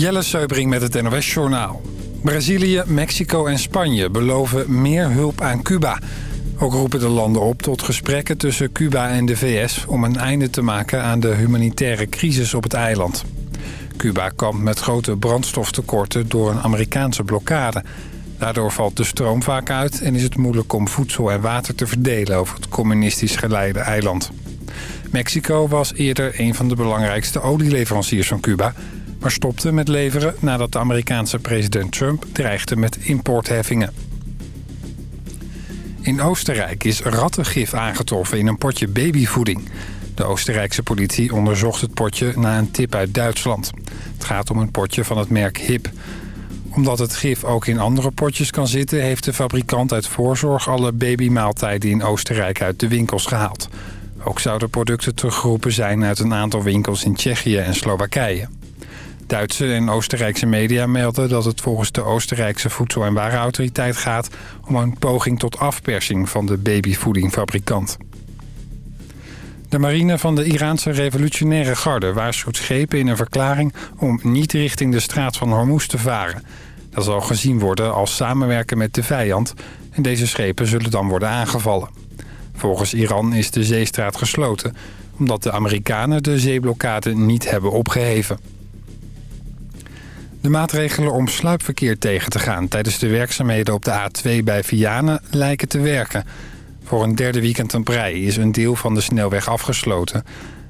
Jelle Seubring met het NOS Journaal. Brazilië, Mexico en Spanje beloven meer hulp aan Cuba. Ook roepen de landen op tot gesprekken tussen Cuba en de VS... om een einde te maken aan de humanitaire crisis op het eiland. Cuba kampt met grote brandstoftekorten door een Amerikaanse blokkade. Daardoor valt de stroom vaak uit en is het moeilijk om voedsel en water te verdelen... over het communistisch geleide eiland. Mexico was eerder een van de belangrijkste olieleveranciers van Cuba maar stopte met leveren nadat de Amerikaanse president Trump dreigde met importheffingen. In Oostenrijk is rattengif aangetroffen in een potje babyvoeding. De Oostenrijkse politie onderzocht het potje na een tip uit Duitsland. Het gaat om een potje van het merk HIP. Omdat het gif ook in andere potjes kan zitten... heeft de fabrikant uit voorzorg alle babymaaltijden in Oostenrijk uit de winkels gehaald. Ook zouden producten teruggeroepen zijn uit een aantal winkels in Tsjechië en Slowakije. Duitse en Oostenrijkse media melden dat het volgens de Oostenrijkse Voedsel- en Warenautoriteit gaat... om een poging tot afpersing van de babyvoedingfabrikant. De marine van de Iraanse revolutionaire garde waarschuwt schepen in een verklaring... om niet richting de straat van Hormuz te varen. Dat zal gezien worden als samenwerken met de vijand... en deze schepen zullen dan worden aangevallen. Volgens Iran is de zeestraat gesloten... omdat de Amerikanen de zeeblokkade niet hebben opgeheven. De maatregelen om sluipverkeer tegen te gaan tijdens de werkzaamheden op de A2 bij Vianen lijken te werken. Voor een derde weekend een brei is een deel van de snelweg afgesloten.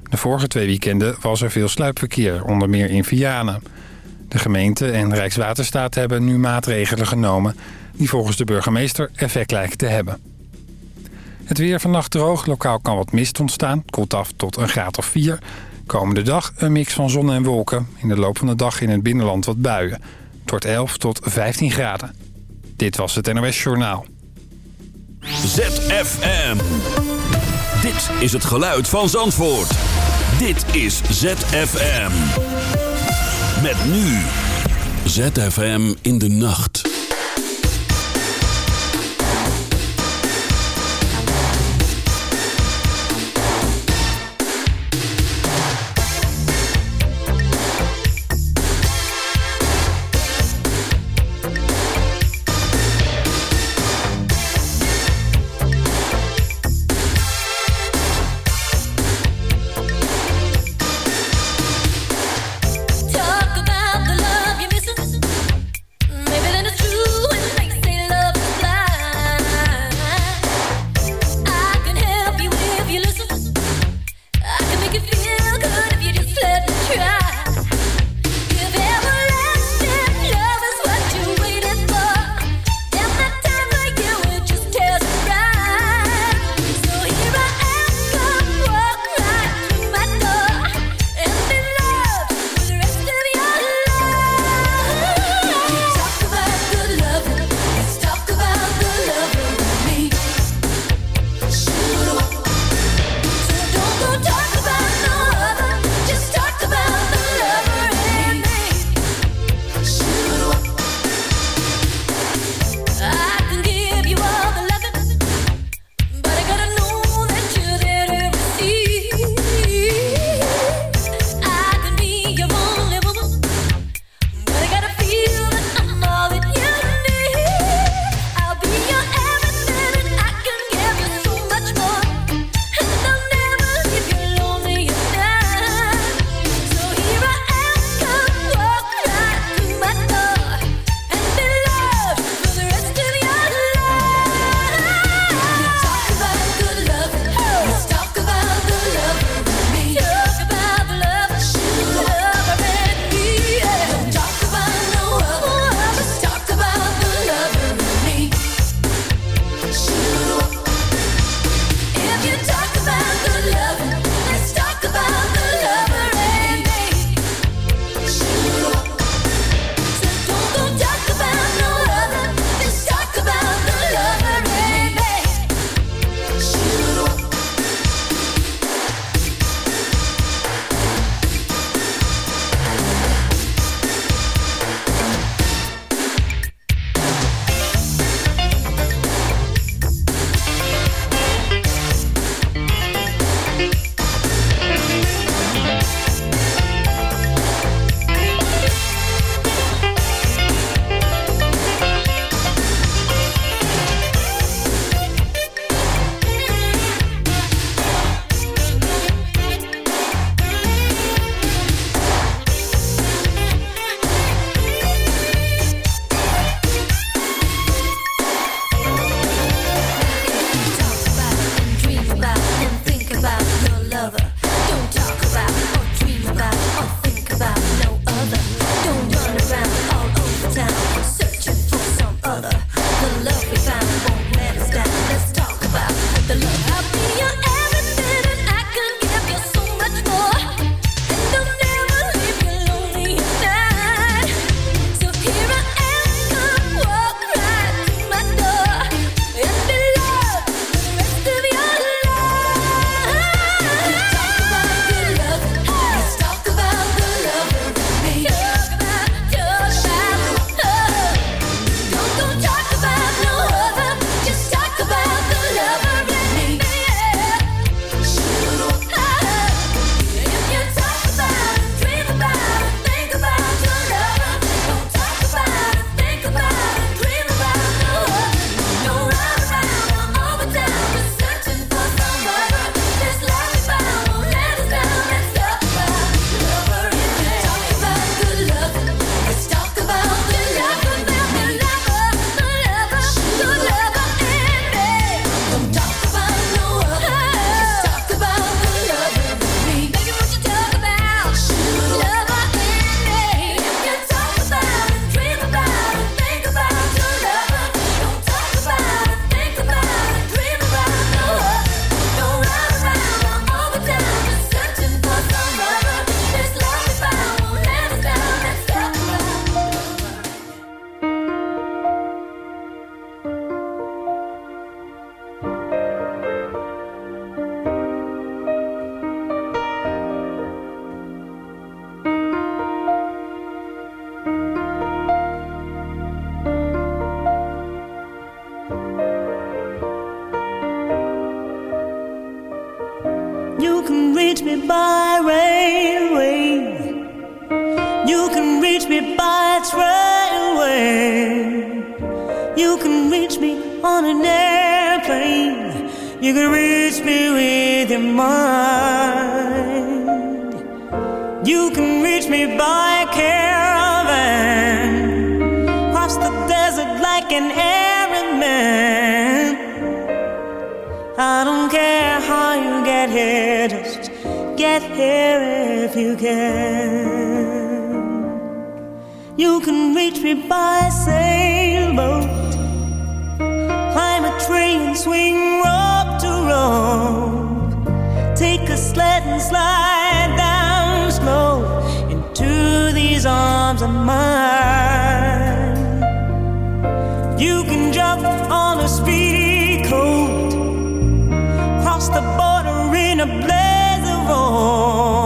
De vorige twee weekenden was er veel sluipverkeer, onder meer in Vianen. De gemeente en Rijkswaterstaat hebben nu maatregelen genomen... die volgens de burgemeester effect lijken te hebben. Het weer vannacht droog, lokaal kan wat mist ontstaan. Koelt af tot een graad of 4. Komende dag een mix van zon en wolken. In de loop van de dag in het binnenland wat buien. Tot 11 tot 15 graden. Dit was het NOS Journaal. ZFM. Dit is het geluid van Zandvoort. Dit is ZFM. Met nu. ZFM in de nacht. Reach me by train. You can reach me on an airplane. You can reach me with your mind. You can reach me by caravan. Cross the desert like an Arab man. I don't care how you get here, just get here if you can. You can reach me by sailboat. Climb a and swing rope to rope. Take a sled and slide down slow into these arms of mine. You can jump on a speedy coat. Cross the border in a blaze of hope.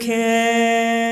You.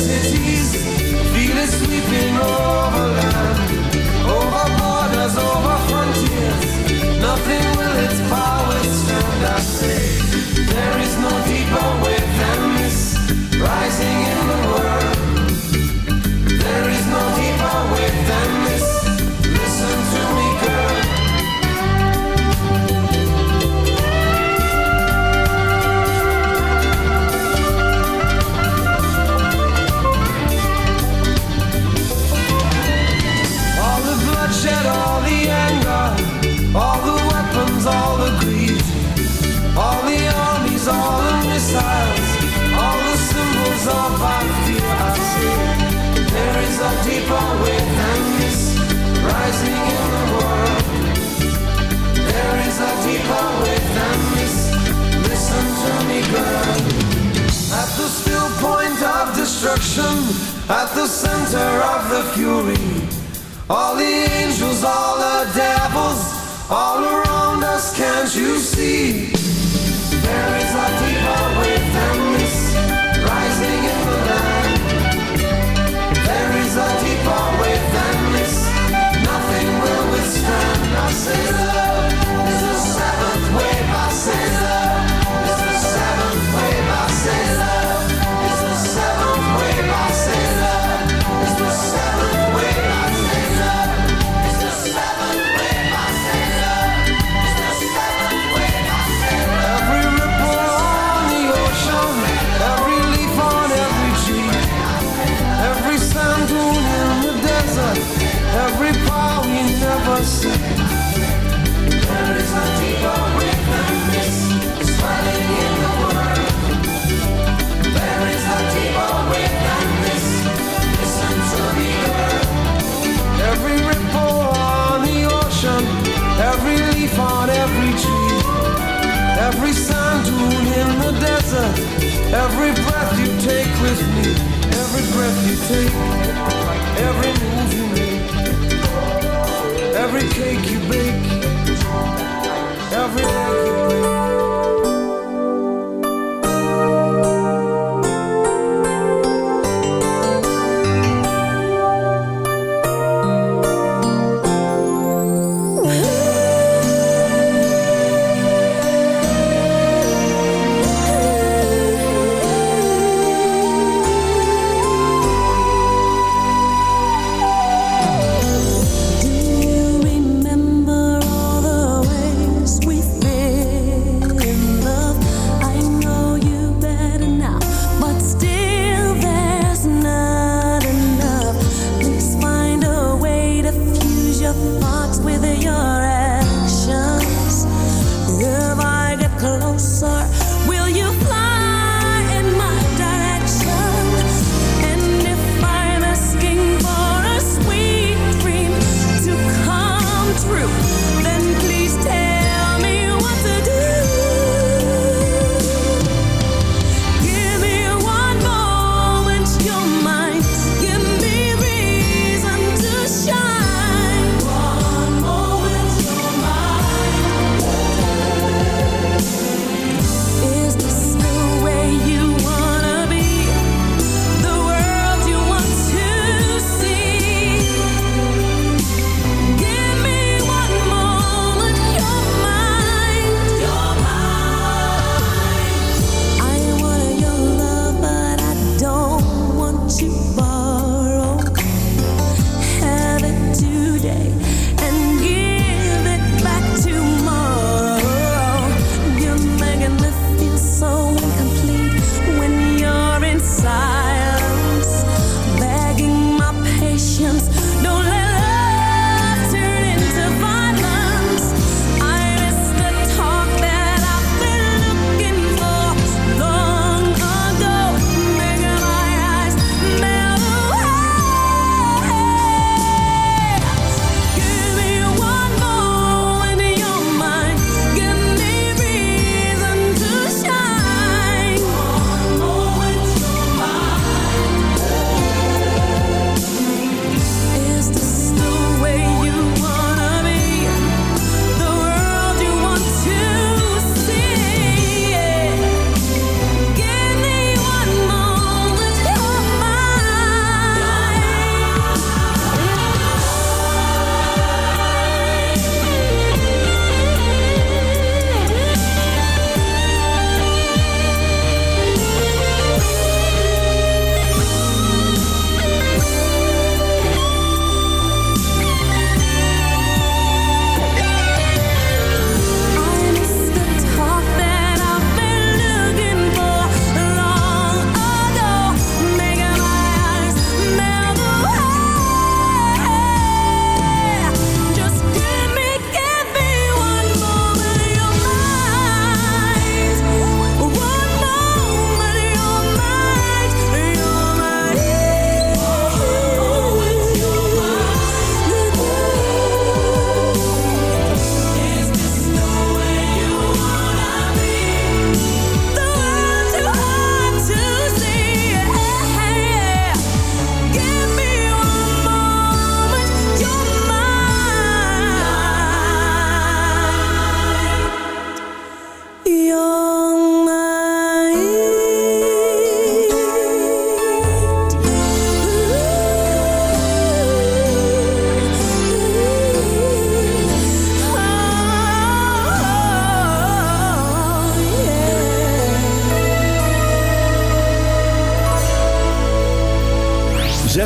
cities, feel it sweeping over land, over borders, over frontiers. Nothing will its power stand. I say there is no deeper way. is all I feel I see. There is a deeper way than this rising in the world. There is a deeper way than this. Listen to me, girl. At the still point of destruction, at the center of the fury, all the angels, all the devils, all around us, can't you see? There is a deeper way. say love. Every sand dune in the desert. Every breath you take with me. Every breath you take. Every move you make. Every cake you bake. Every you break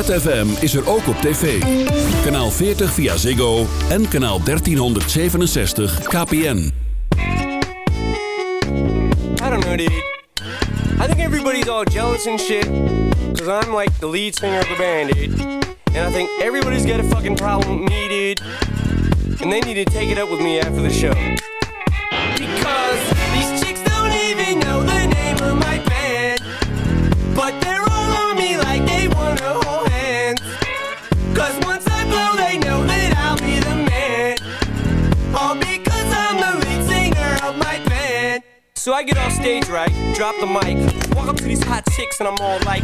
ZFM is er ook op tv. Kanaal 40 via Ziggo en kanaal 1367 KPN. I don't know, dude. I think everybody's all jealous and shit. Cause I'm like the lead singer of the band, dude. And I think everybody's got a fucking problem with me, dude. And they need to take it up with me after the show. Because these chicks don't even know the name of my band. But they're So I get off stage, right? Drop the mic. Walk up to these hot chicks and I'm all like,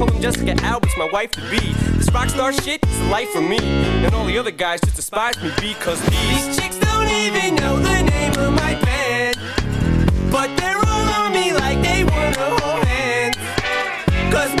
told him Jessica Alba's my wife to be. This rock star shit is the life for me. And all the other guys just despise me because these chicks don't even know the name of my band. But they're all on me like they wanna hold hands. Cause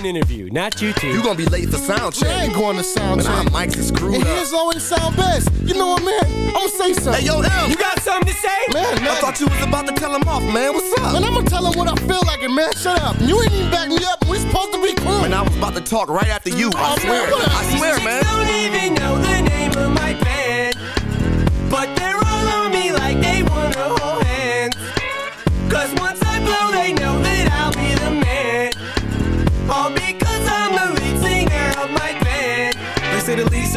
an interview, not you two. You gonna be late for sound check. I ain't going to sound But our check. mics is screwed And up. his always sound best. You know what, man? I'm gonna say something. Hey, yo, M. You got something to say? man, man. I thought you was about to tell him off, man. What's up? Man, I'm gonna tell him what I feel like, and man, shut up. You ain't even back me up. We supposed to be cool. Man, I was about to talk right after you. I Oh, man, swear. what? I swear, These man. don't even know the name of my band. But they're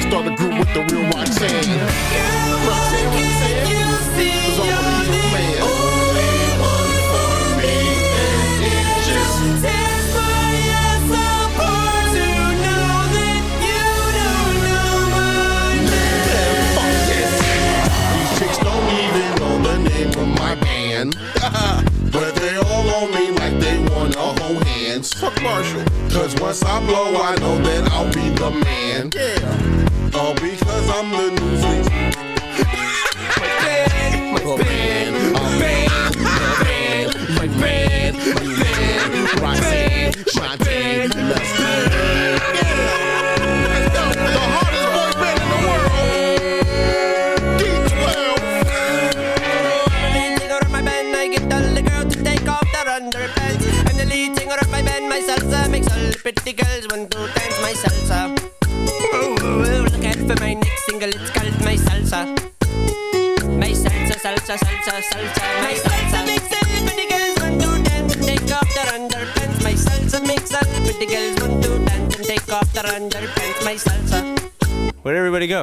Let's start a group with the real Roxanne. Girl, Roxanne, You man. only for me, just my ass to know that you don't know my name. These chicks don't even know the name of my band, but they all on me like they wanna hold hands. Fuck Marshall. Cause once I blow, I know that I'll be the man. Yeah all because I'm the new thing. my band, my band, my band, my band, my band, my band, Roxanne, Shantae, Underpants. I'm the lead singer of my band, my salsa makes all the pretty girls want to dance my salsa. salsa. My salsa girls want to dance and take off their underpants. My salsa girls want to dance and take off their underpants. My salsa. Where'd everybody go?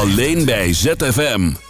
Alleen bij ZFM.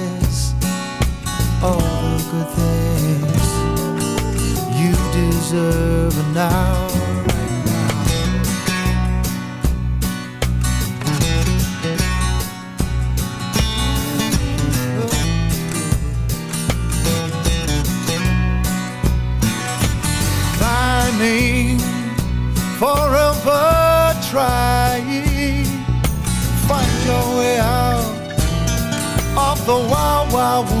all the good things you deserve. Now climbing forever trying find your way out of the wild wild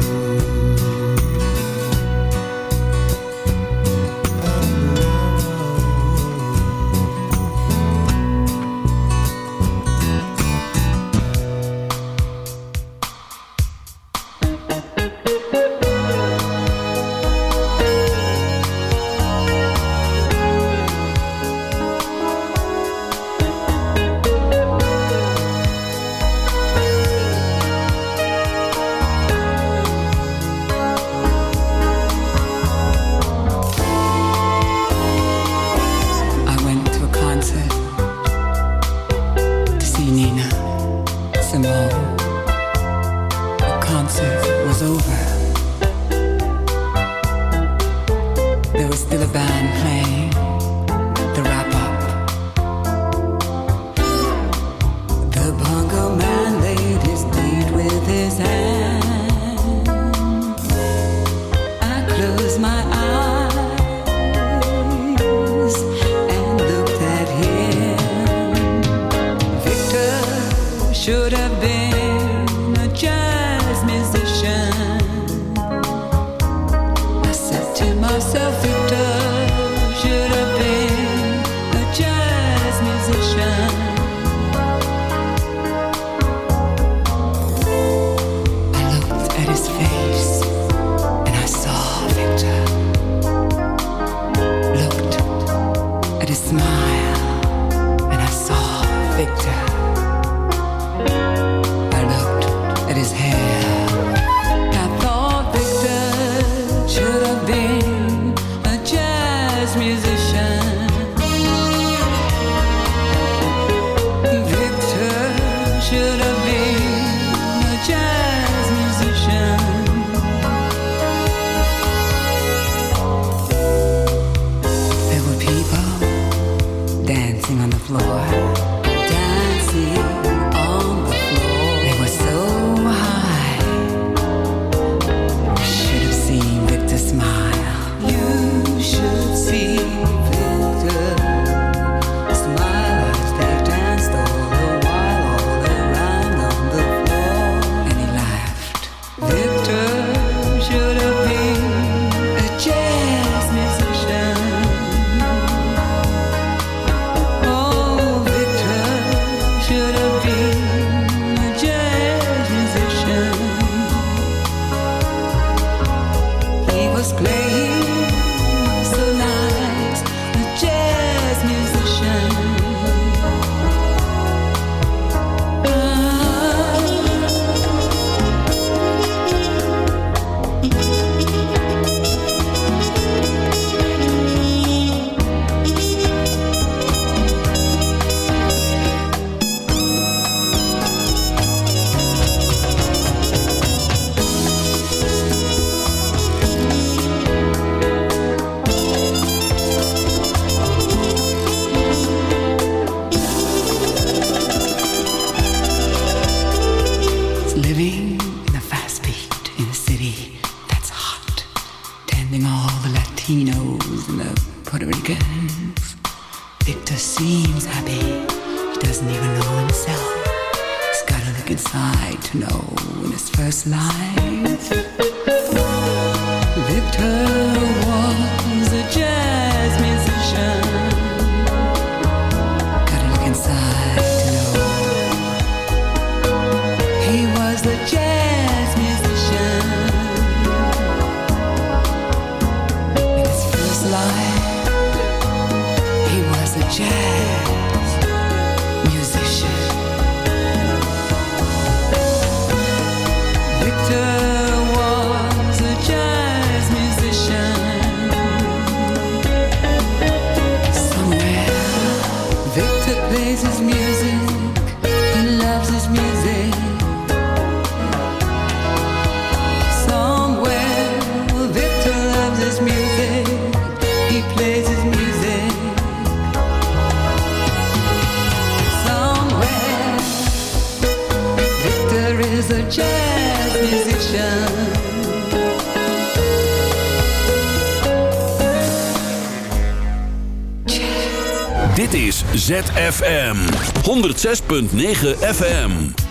106.9 FM.